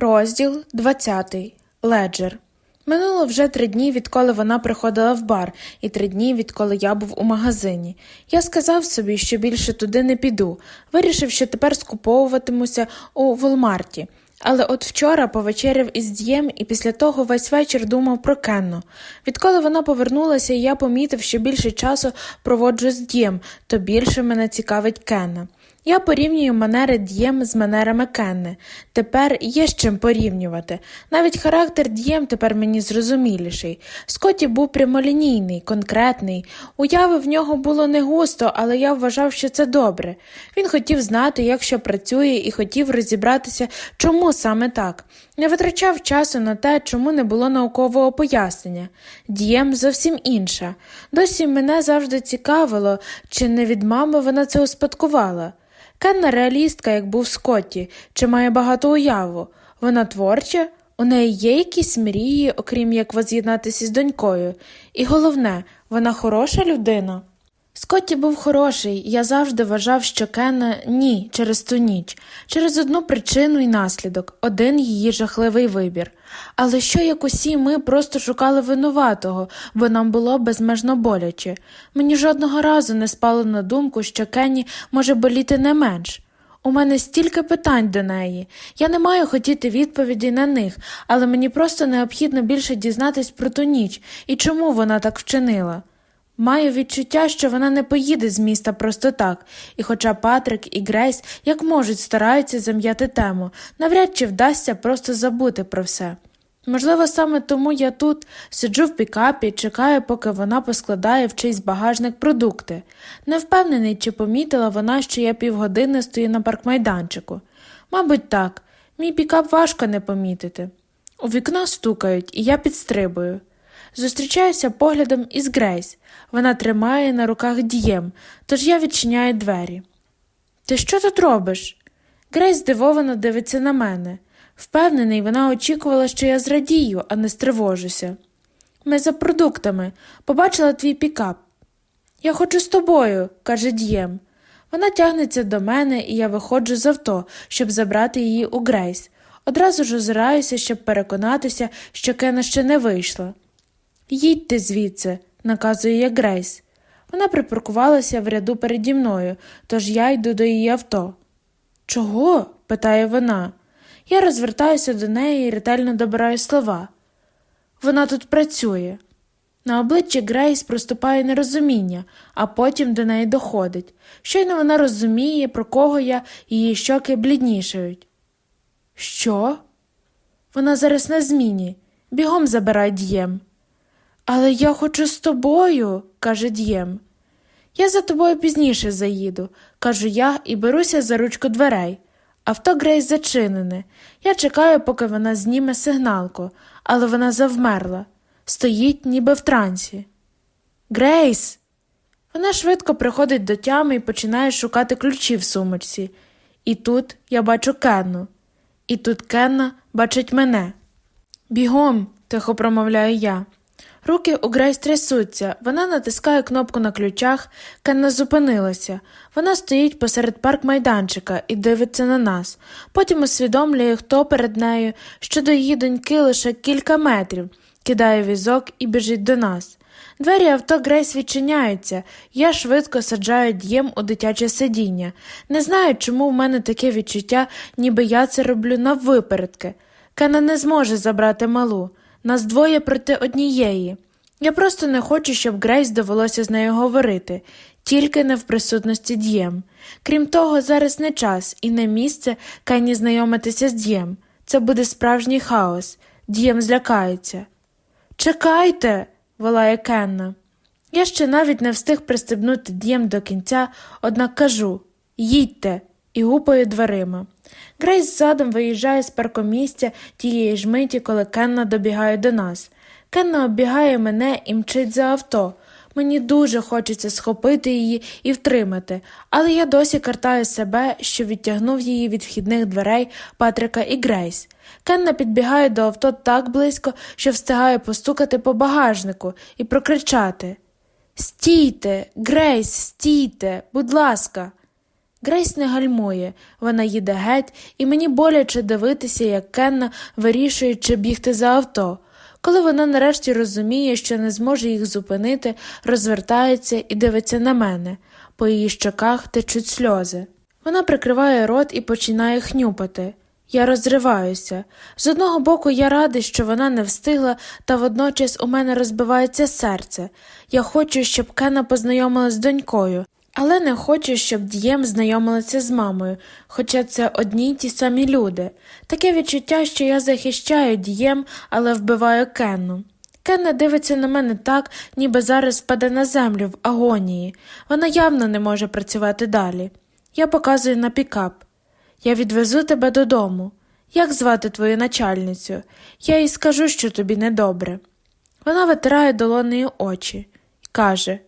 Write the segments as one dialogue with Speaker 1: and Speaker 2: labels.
Speaker 1: Розділ 20. Леджер. Минуло вже три дні, відколи вона приходила в бар, і три дні, відколи я був у магазині. Я сказав собі, що більше туди не піду. Вирішив, що тепер скуповуватимуся у Волмарті. Але от вчора повечеряв із Дієм і після того весь вечір думав про Кенну. Відколи вона повернулася, я помітив, що більше часу проводжу з Дієм, то більше мене цікавить Кенна. Я порівнюю манери Д'єм з манерами Кенни. Тепер є з чим порівнювати. Навіть характер Д'єм тепер мені зрозуміліший. Скотті був прямолінійний, конкретний. Уяви в нього було не густо, але я вважав, що це добре. Він хотів знати, як що працює, і хотів розібратися, чому саме так. Не витрачав часу на те, чому не було наукового пояснення. Дієм зовсім інша. Досі мене завжди цікавило, чи не від мами вона це успадкувала. Кенна реалістка, як був Скотті, чи має багато уяву. Вона творча, у неї є якісь мрії, окрім як воз'єднатися з донькою. І головне, вона хороша людина. Скотті був хороший, я завжди вважав, що Кена ні через ту ніч, через одну причину і наслідок, один її жахливий вибір. Але що як усі ми просто шукали винуватого, бо нам було безмежно боляче. Мені жодного разу не спало на думку, що Кенні може боліти не менш. У мене стільки питань до неї. Я не маю хотіти відповіді на них, але мені просто необхідно більше дізнатись про ту ніч і чому вона так вчинила. Маю відчуття, що вона не поїде з міста просто так, і хоча Патрик і Грейс як можуть стараються зам'яти тему, навряд чи вдасться просто забути про все. Можливо, саме тому я тут сиджу в пікапі, чекаю, поки вона поскладає в чийсь багажник продукти. Не впевнений, чи помітила вона, що я півгодини стою на паркмайданчику. Мабуть, так, мій пікап важко не помітити. У вікно стукають, і я підстрибую. Зустрічаюся поглядом із Грейс. Вона тримає на руках дієм, тож я відчиняю двері. Ти що тут робиш? Грейс здивовано дивиться на мене. Впевнений, вона очікувала, що я зрадію, а не стривожуся. Ми за продуктами, побачила твій пікап. Я хочу з тобою, каже Д'єм. Вона тягнеться до мене, і я виходжу з авто, щоб забрати її у Грейс. Одразу ж озираюся, щоб переконатися, що Кена ще не вийшла. Їдьте звідси, наказує я Грейс. Вона припаркувалася в ряду переді мною, тож я йду до її авто. Чого? питає вона. Я розвертаюся до неї і ретельно добираю слова. Вона тут працює. На обличчі Грейс проступає нерозуміння, а потім до неї доходить. Щойно вона розуміє, про кого я, її щоки бліднішають. Що? Вона зараз на зміні. Бігом забирай дієм. Але я хочу з тобою, каже Д'єм. Я за тобою пізніше заїду, кажу я і беруся за ручку дверей. Авто Грейс зачинене. Я чекаю, поки вона зніме сигналку, але вона завмерла, стоїть, ніби в трансі. Грейс. Вона швидко приходить до тями і починає шукати ключі в сумочці. І тут я бачу Кенну. І тут Кенна бачить мене. Бігом, тихо промовляю я. Руки у Грейс трясуться, вона натискає кнопку на ключах, Кенна зупинилася. Вона стоїть посеред парк майданчика і дивиться на нас. Потім усвідомлює, хто перед нею, що до її доньки лише кілька метрів, кидає візок і біжить до нас. Двері авто Грейс відчиняються, я швидко саджаю дієм у дитяче сидіння. Не знаю, чому в мене таке відчуття, ніби я це роблю наввипередки. Кена не зможе забрати малу. Нас двоє проти однієї. Я просто не хочу, щоб Грейс довелося з нею говорити, тільки не в присутності Д'єм. Крім того, зараз не час і не місце Кенні знайомитися з Д'єм. Це буде справжній хаос. Д'єм злякається. Чекайте, волає Кенна. Я ще навіть не встиг пристебнути Д'єм до кінця, однак кажу їдьте, і гупаю дверима. Грейс задом виїжджає з паркомістя тієї ж миті, коли Кенна добігає до нас. Кенна оббігає мене і мчить за авто. Мені дуже хочеться схопити її і втримати, але я досі картаю себе, що відтягнув її від вхідних дверей Патрика і Грейс. Кенна підбігає до авто так близько, що встигає постукати по багажнику і прокричати Стійте, Грейс, стійте, будь ласка. Грейс не гальмує, вона їде геть, і мені боляче дивитися, як Кенна вирішує, чи бігти за авто. Коли вона нарешті розуміє, що не зможе їх зупинити, розвертається і дивиться на мене. По її щоках течуть сльози. Вона прикриває рот і починає хнюпати. Я розриваюся. З одного боку, я радий, що вона не встигла, та водночас у мене розбивається серце. Я хочу, щоб Кена познайомилась з донькою, але не хочу, щоб Дієм знайомилася з мамою, хоча це одні й ті самі люди. Таке відчуття, що я захищаю Дієм, але вбиваю Кенну. Кенна дивиться на мене так, ніби зараз впаде на землю в агонії. Вона явно не може працювати далі. Я показую на пікап. Я відвезу тебе додому. Як звати твою начальницю? Я їй скажу, що тобі недобре. Вона витирає долонею очі каже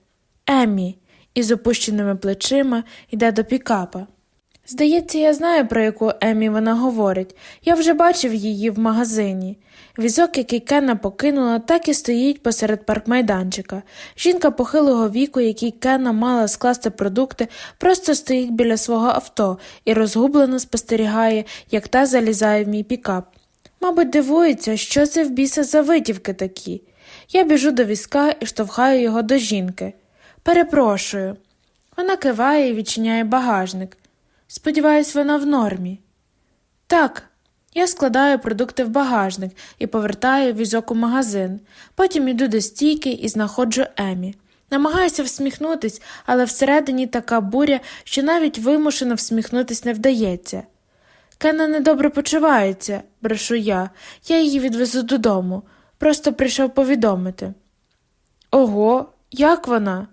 Speaker 1: Емі, і з опущеними плечима йде до пікапа. Здається, я знаю, про яку Емі вона говорить. Я вже бачив її в магазині. Візок, який Кенна покинула, так і стоїть посеред паркмайданчика. Жінка похилого віку, якій Кенна мала скласти продукти, просто стоїть біля свого авто і розгублено спостерігає, як та залізає в мій пікап. Мабуть, дивується, що це в біса за витівки такі. Я біжу до візка і штовхаю його до жінки. Перепрошую. Вона киває і відчиняє багажник. Сподіваюсь, вона в нормі. Так, я складаю продукти в багажник і повертаю візок у магазин. Потім іду до стійки і знаходжу Емі. Намагаюся всміхнутись, але всередині така буря, що навіть вимушено всміхнутись не вдається. Кена недобре почувається, брешу я, я її відвезу додому. Просто прийшов повідомити. Ого, як вона?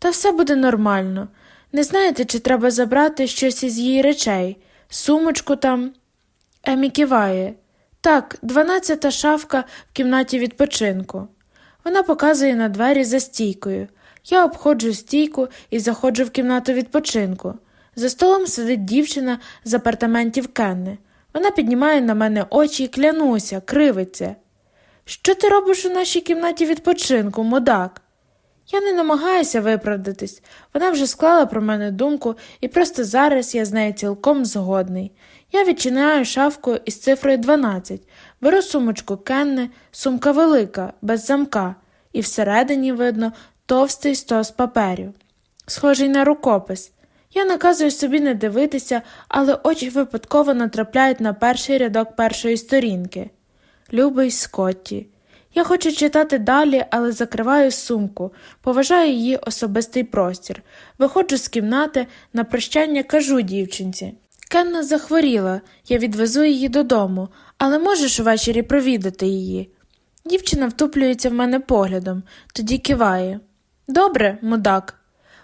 Speaker 1: Та все буде нормально. Не знаєте, чи треба забрати щось із її речей, сумочку там. Емі киває. Так, дванадцята шафка в кімнаті відпочинку. Вона показує на двері за стійкою. Я обходжу стійку і заходжу в кімнату відпочинку. За столом сидить дівчина з апартаментів Кенни. Вона піднімає на мене очі і клянуся, кривиться. Що ти робиш у нашій кімнаті відпочинку, мудак? Я не намагаюся виправдатись, вона вже склала про мене думку, і просто зараз я з нею цілком згодний. Я відчиняю шафку із цифрою 12, беру сумочку Кенни, сумка велика, без замка, і всередині видно товстий стос паперів, схожий на рукопис. Я наказую собі не дивитися, але очі випадково натрапляють на перший рядок першої сторінки. Любий Скотті. Я хочу читати далі, але закриваю сумку, поважаю її особистий простір. Виходжу з кімнати, на прощання кажу дівчинці. Кенна захворіла, я відвезу її додому, але можеш увечері провідати її. Дівчина втуплюється в мене поглядом, тоді киває. Добре, мудак.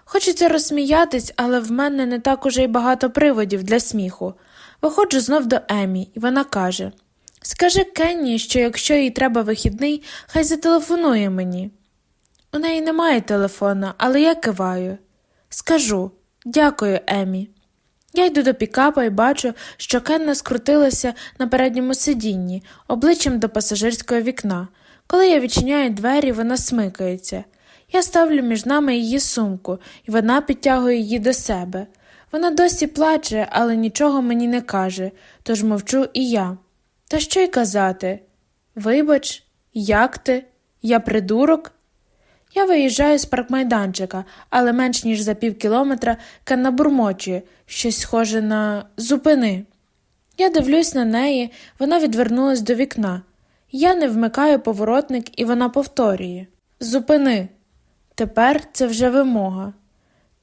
Speaker 1: Хочеться розсміятись, але в мене не так уже й багато приводів для сміху. Виходжу знов до Емі, і вона каже Скажи Кенні, що якщо їй треба вихідний, хай зателефонує мені. У неї немає телефона, але я киваю. Скажу дякую, Емі. Я йду до пікапа і бачу, що Кенна скрутилася на передньому сидінні, обличчям до пасажирського вікна. Коли я відчиняю двері, вона смикається. Я ставлю між нами її сумку, і вона підтягує її до себе. Вона досі плаче, але нічого мені не каже, тож мовчу і я. Та що й казати? Вибач, як ти? Я придурок? Я виїжджаю з паркмайданчика, але менш ніж за пів кілометра Канна бурмочує, щось схоже на зупини. Я дивлюсь на неї, вона відвернулась до вікна. Я не вмикаю поворотник, і вона повторює Зупини. Тепер це вже вимога.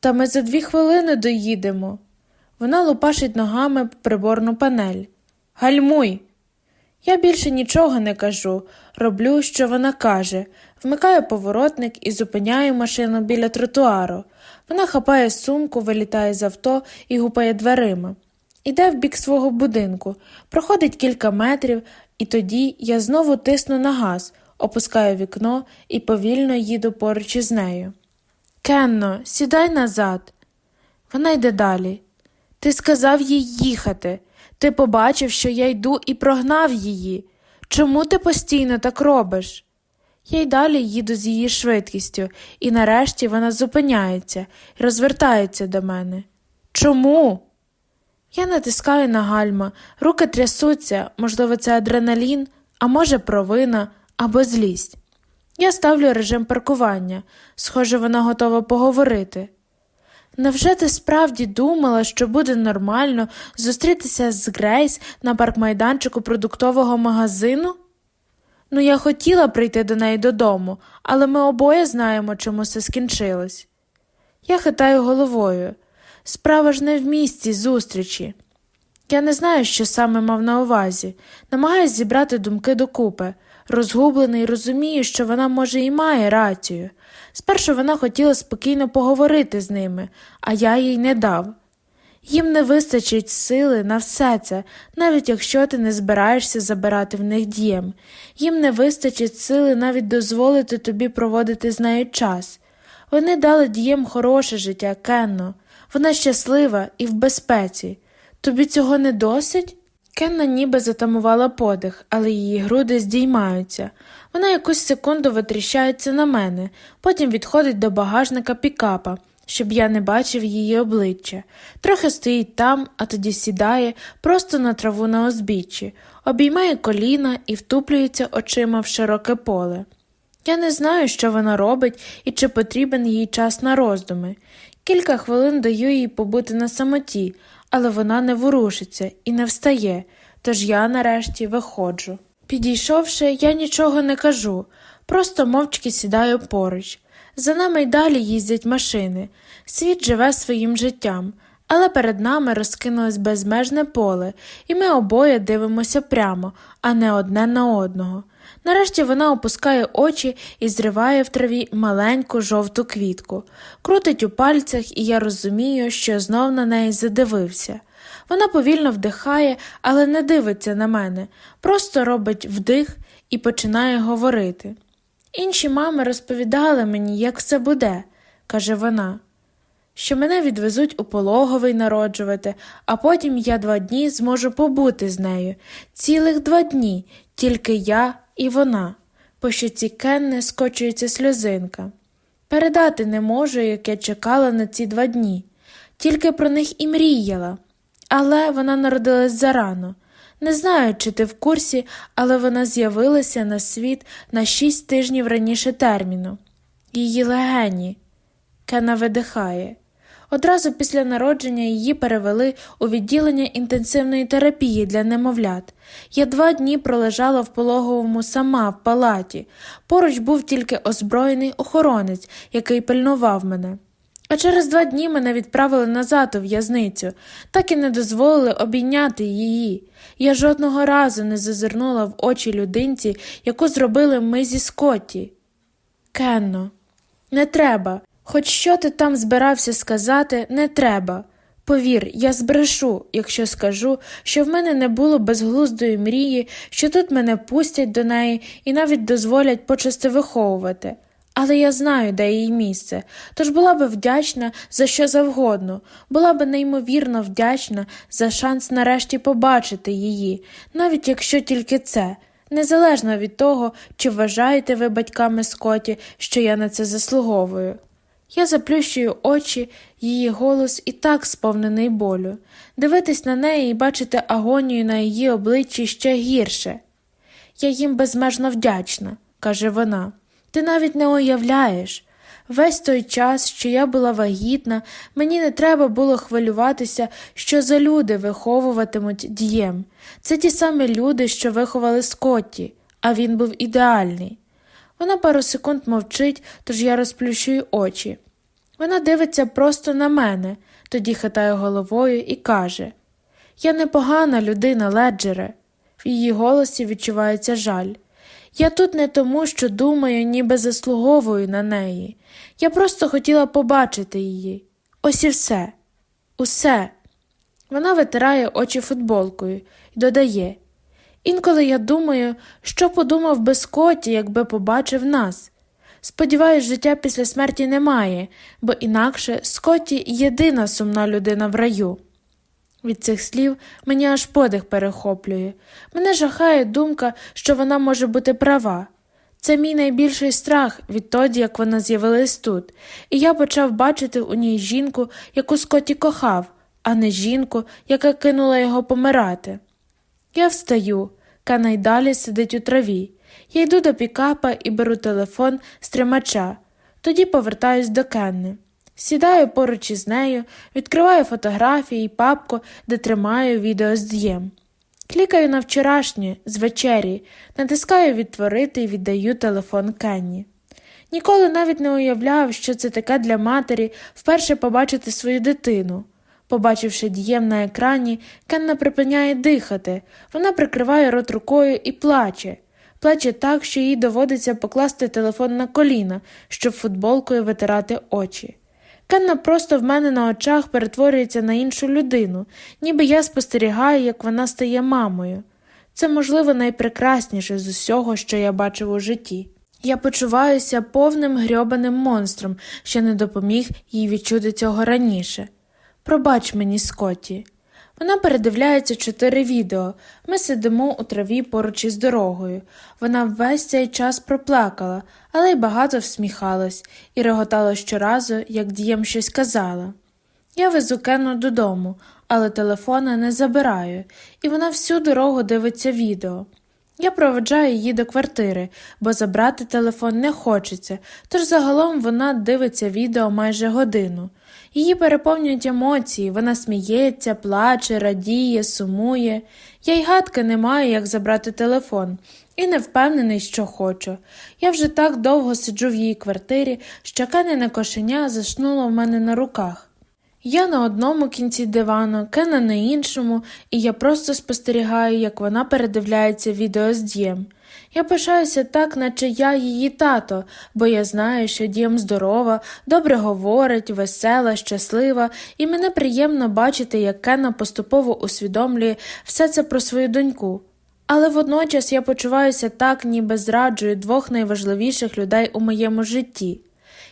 Speaker 1: Та ми за дві хвилини доїдемо. Вона лупашить ногами приборну панель. Гальмуй! Я більше нічого не кажу, роблю, що вона каже, вмикаю поворотник і зупиняю машину біля тротуару. Вона хапає сумку, вилітає з авто і гупає дверима. Іде в бік свого будинку, проходить кілька метрів, і тоді я знову тисну на газ, опускаю вікно і повільно їду поруч із нею. Кенно, сідай назад. Вона йде далі. Ти сказав їй їхати. Ти побачив, що я йду і прогнав її. Чому ти постійно так робиш? Я й далі їду з її швидкістю, і нарешті вона зупиняється розвертається до мене. Чому? Я натискаю на гальма, руки трясуться, можливо, це адреналін, а може, провина або злість. Я ставлю режим паркування, схоже, вона готова поговорити. Невже ти справді думала, що буде нормально зустрітися з Грейс на паркмайданчику продуктового магазину? Ну, я хотіла прийти до неї додому, але ми обоє знаємо, чому все скінчилось. Я хитаю головою. Справа ж не в місці зустрічі. Я не знаю, що саме мав на увазі, намагаюсь зібрати думки докупи. Розгублений розумію, що вона, може, і має рацію. Спершу вона хотіла спокійно поговорити з ними, а я їй не дав. Їм не вистачить сили на все це, навіть якщо ти не збираєшся забирати в них дієм. Їм не вистачить сили навіть дозволити тобі проводити з нею час. Вони дали дієм хороше життя, Кенно. Вона щаслива і в безпеці. Тобі цього не досить? Кенна ніби затамувала подих, але її груди здіймаються. Вона якусь секунду витріщається на мене, потім відходить до багажника пікапа, щоб я не бачив її обличчя. Трохи стоїть там, а тоді сідає просто на траву на озбіччі, обіймає коліна і втуплюється очима в широке поле. Я не знаю, що вона робить і чи потрібен їй час на роздуми. Кілька хвилин даю їй побути на самоті, але вона не ворушиться і не встає, тож я нарешті виходжу. Підійшовши, я нічого не кажу, просто мовчки сідаю поруч. За нами й далі їздять машини, світ живе своїм життям, але перед нами розкинулось безмежне поле, і ми обоє дивимося прямо, а не одне на одного. Нарешті вона опускає очі і зриває в траві маленьку жовту квітку, крутить у пальцях, і я розумію, що знов на неї задивився. Вона повільно вдихає, але не дивиться на мене, просто робить вдих і починає говорити. Інші мами розповідали мені, як все буде, каже вона, що мене відвезуть у пологовий народжувати, а потім я два дні зможу побути з нею. Цілих два дні, тільки я і вона. По щоці Кенни скочується сльозинка. Передати не можу, як я чекала на ці два дні, тільки про них і мріяла. Але вона народилась зарано. Не знаю, чи ти в курсі, але вона з'явилася на світ на шість тижнів раніше терміну. Її легені. Кена видихає. Одразу після народження її перевели у відділення інтенсивної терапії для немовлят. Я два дні пролежала в пологовому сама в палаті. Поруч був тільки озброєний охоронець, який пильнував мене. А через два дні мене відправили назад у в'язницю, так і не дозволили обійняти її. Я жодного разу не зазирнула в очі людинці, яку зробили ми зі Скотті. Кенно, не треба. Хоч що ти там збирався сказати, не треба. Повір, я збрешу, якщо скажу, що в мене не було безглуздої мрії, що тут мене пустять до неї і навіть дозволять почасти виховувати. Але я знаю, де її місце, тож була би вдячна за що завгодно, була би неймовірно вдячна за шанс нарешті побачити її, навіть якщо тільки це, незалежно від того, чи вважаєте ви батьками Скоті, що я на це заслуговую. Я заплющую очі, її голос і так сповнений болю. Дивитись на неї і бачити агонію на її обличчі ще гірше. Я їм безмежно вдячна, каже вона. Ти навіть не уявляєш. Весь той час, що я була вагітна, мені не треба було хвилюватися, що за люди виховуватимуть дієм. Це ті самі люди, що виховали Скотті, а він був ідеальний. Вона пару секунд мовчить, тож я розплющую очі. Вона дивиться просто на мене, тоді хитає головою і каже Я непогана людина, леджере. В її голосі відчувається жаль. Я тут не тому, що думаю, ніби заслуговую на неї. Я просто хотіла побачити її. Ось і все. Усе. Вона витирає очі футболкою і додає Інколи я думаю, що подумав би Скотті, якби побачив нас. Сподіваюсь, життя після смерті немає, бо інакше Скотті єдина сумна людина в раю. Від цих слів мені аж подих перехоплює. Мене жахає думка, що вона може бути права. Це мій найбільший страх відтоді, як вона з'явилась тут, і я почав бачити у ній жінку, яку Скотті кохав, а не жінку, яка кинула його помирати. Я встаю, Кена й далі сидить у траві. Я йду до пікапа і беру телефон з тримача, тоді повертаюсь до Кенни. Сідаю поруч із нею, відкриваю фотографії і папку, де тримаю відео з дієм. Клікаю на вчорашнє, з вечері, натискаю відтворити і віддаю телефон Кенні. Ніколи навіть не уявляв, що це таке для матері вперше побачити свою дитину. Побачивши дієм на екрані, Кенна припиняє дихати, вона прикриває рот рукою і плаче. Плаче так, що їй доводиться покласти телефон на коліна, щоб футболкою витирати очі. Кенна просто в мене на очах перетворюється на іншу людину, ніби я спостерігаю, як вона стає мамою. Це, можливо, найпрекрасніше з усього, що я бачив у житті. Я почуваюся повним грьобаним монстром, що не допоміг їй відчути цього раніше. Пробач мені, Скотті. Вона передивляється чотири відео. Ми сидимо у траві поруч із дорогою. Вона весь цей час проплакала, але й багато всміхалась і реготала щоразу, як дієм щось казала. Я везу Кену додому, але телефона не забираю, і вона всю дорогу дивиться відео. Я проведжаю її до квартири, бо забрати телефон не хочеться, тож загалом вона дивиться відео майже годину. Її переповнюють емоції, вона сміється, плаче, радіє, сумує. Я й гадки не маю, як забрати телефон, і не впевнений, що хочу. Я вже так довго сиджу в її квартирі, що канене кошеня заснуло в мене на руках. Я на одному кінці дивану, Кена на іншому, і я просто спостерігаю, як вона передивляється відео з Дієм. Я пишаюся так, наче я її тато, бо я знаю, що Дієм здорова, добре говорить, весела, щаслива, і мене приємно бачити, як Кена поступово усвідомлює все це про свою доньку. Але водночас я почуваюся так, ніби зраджую двох найважливіших людей у моєму житті.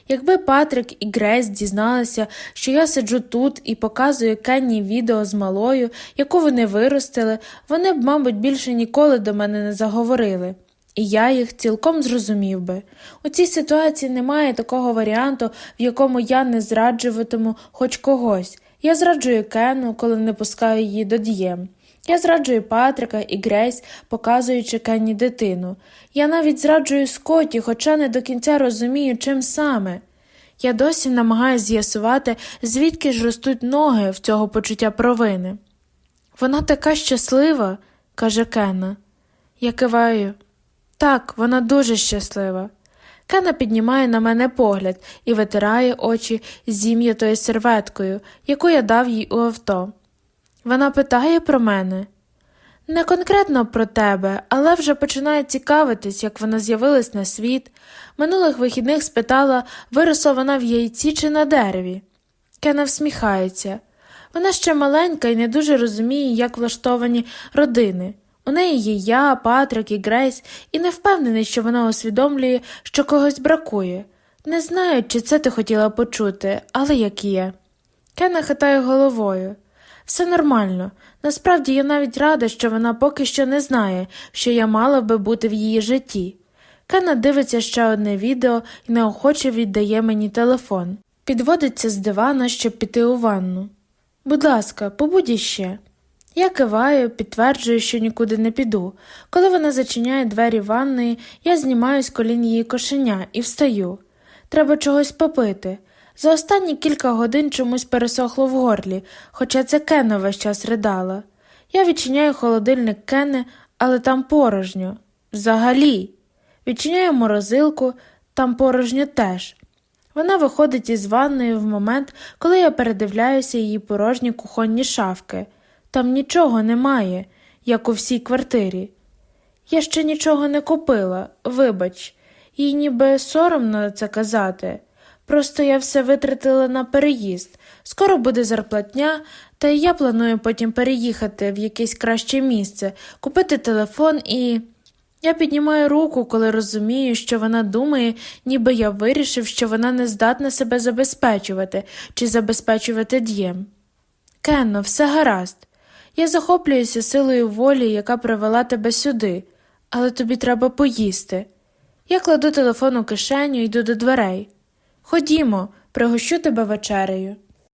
Speaker 1: Якби Патрик і Грейс дізналися, що я сиджу тут і показую Кенні відео з малою, яку вони виростили, вони б, мабуть, більше ніколи до мене не заговорили. І я їх цілком зрозумів би. У цій ситуації немає такого варіанту, в якому я не зраджуватиму хоч когось. Я зраджую Кену, коли не пускаю її до дієм. Я зраджую Патрика і Грейс, показуючи Кенні дитину. Я навіть зраджую Скотті, хоча не до кінця розумію, чим саме. Я досі намагаюся з'ясувати, звідки ж ростуть ноги в цього почуття провини. Вона така щаслива, каже Кена. Я киваю. Так, вона дуже щаслива. Кена піднімає на мене погляд і витирає очі зім'ятою серветкою, яку я дав їй у авто. Вона питає про мене. Не конкретно про тебе, але вже починає цікавитись, як вона з'явилась на світ. Минулих вихідних спитала, виросла вона в яйці чи на дереві. Кена всміхається. Вона ще маленька і не дуже розуміє, як влаштовані родини. У неї є я, Патрик і Грейс, і не впевнений, що вона усвідомлює, що когось бракує. Не знаю, чи це ти хотіла почути, але як є. Кена хитає головою. Все нормально. Насправді я навіть рада, що вона поки що не знає, що я мала би бути в її житті. Кена дивиться ще одне відео і неохоче віддає мені телефон. Підводиться з дивана, щоб піти у ванну. Будь ласка, побудь іще. Я киваю, підтверджую, що нікуди не піду. Коли вона зачиняє двері ванної, я знімаю з колін її кошеня і встаю. Треба чогось попити. За останні кілька годин чомусь пересохло в горлі, хоча це Кена весь час ридала. Я відчиняю холодильник Кени, але там порожньо. Взагалі. Відчиняю морозилку, там порожньо теж. Вона виходить із ванної в момент, коли я передивляюся її порожні кухонні шафки. Там нічого немає, як у всій квартирі. Я ще нічого не купила, вибач, їй ніби соромно це казати. Просто я все витратила на переїзд. Скоро буде зарплатня, та й я планую потім переїхати в якесь краще місце, купити телефон і. Я піднімаю руку, коли розумію, що вона думає, ніби я вирішив, що вона не здатна себе забезпечувати чи забезпечувати дієм. Кенно, все гаразд. Я захоплююся силою волі, яка привела тебе сюди, але тобі треба поїсти. Я кладу телефон у кишеню і йду до дверей. Ходімо, пригощу тебе вечерею.